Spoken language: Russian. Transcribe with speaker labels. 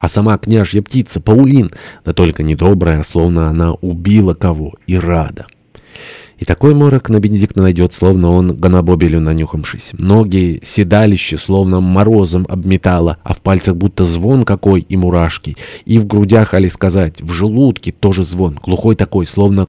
Speaker 1: А сама княжья птица, Паулин, да только не добрая, словно она убила кого, и рада. И такой морок на Бенедикта найдет, словно он гонобобелю нанюхавшись. Ноги седалище, словно морозом обметало, а в пальцах будто звон какой и мурашки. И в грудях, али сказать, в желудке тоже звон, глухой такой, словно